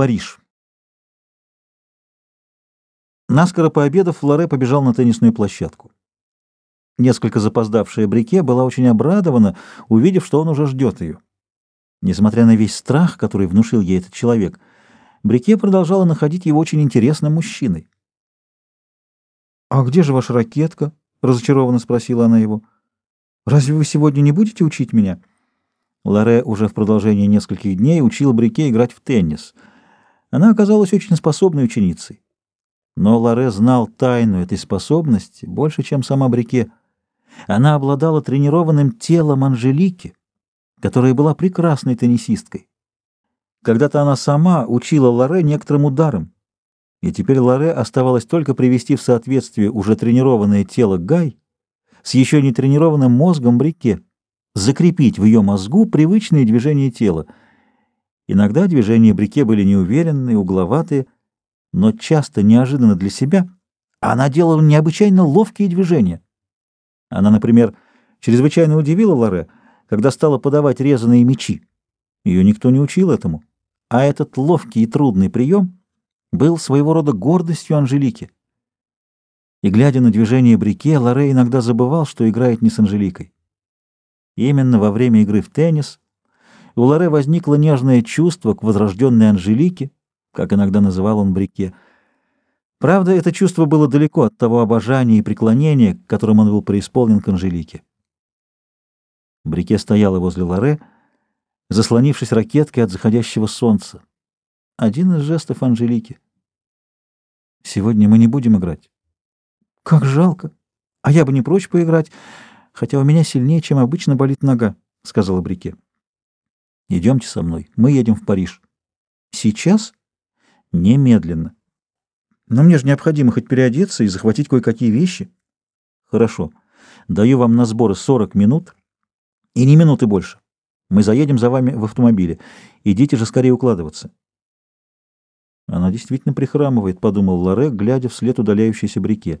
Париж. Наскоро пообедав, Лоре побежал на теннисную площадку. Несколько запоздавшая Брике была очень обрадована, увидев, что он уже ждет ее. Несмотря на весь страх, который внушил ей этот человек, Брике продолжала находить его очень интересным мужчиной. «А где же ваша ракетка?» — разочарованно спросила она его. «Разве вы сегодня не будете учить меня?» Лоре уже в продолжении нескольких дней учил Брике играть в теннис. Она оказалась очень способной ученицей. Но Лоре знал тайну этой способности больше, чем сама Брике. Она обладала тренированным телом Анжелики, которая была прекрасной теннисисткой. Когда-то она сама учила Лоре некоторым ударам, и теперь Лоре оставалось только привести в соответствие уже тренированное тело Гай с еще не тренированным мозгом Брике закрепить в ее мозгу привычные движения тела. Иногда движения Брике были неуверенные, угловатые, но часто неожиданно для себя она делала необычайно ловкие движения. Она, например, чрезвычайно удивила Лоре, когда стала подавать резаные мечи. Ее никто не учил этому. А этот ловкий и трудный прием был своего рода гордостью Анжелики. И, глядя на движение Брике, Лоре иногда забывал, что играет не с Анжеликой. Именно во время игры в теннис у Лоре возникло нежное чувство к возрожденной Анжелике, как иногда называл он Брике. Правда, это чувство было далеко от того обожания и преклонения, которым он был преисполнен к Анжелике. Брике стояла возле Лоре, заслонившись ракеткой от заходящего солнца. Один из жестов Анжелики. «Сегодня мы не будем играть». «Как жалко! А я бы не прочь поиграть» хотя у меня сильнее, чем обычно, болит нога», — сказала Брике. «Идемте со мной. Мы едем в Париж». «Сейчас?» «Немедленно». «Но мне же необходимо хоть переодеться и захватить кое-какие вещи». «Хорошо. Даю вам на сборы 40 минут и не минуты больше. Мы заедем за вами в автомобиле. Идите же скорее укладываться». «Она действительно прихрамывает», — подумал Лоре, глядя вслед удаляющейся Брике.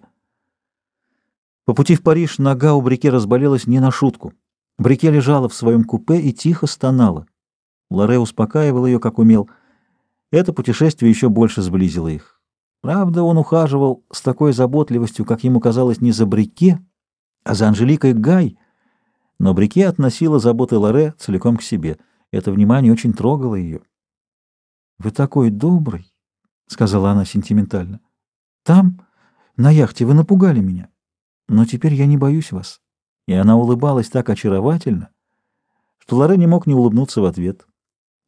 По пути в Париж нога у Брике разболелась не на шутку. Брике лежала в своем купе и тихо стонала. Лоре успокаивал ее, как умел. Это путешествие еще больше сблизило их. Правда, он ухаживал с такой заботливостью, как ему казалось, не за Брике, а за Анжеликой Гай. Но Брике относила заботы Лоре целиком к себе. Это внимание очень трогало ее. «Вы такой добрый», — сказала она сентиментально. «Там, на яхте, вы напугали меня». Но теперь я не боюсь вас. И она улыбалась так очаровательно, что Лоре не мог не улыбнуться в ответ.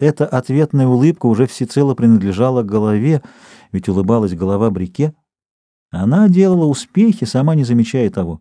Эта ответная улыбка уже всецело принадлежала голове, ведь улыбалась голова Брике. Она делала успехи, сама не замечая того.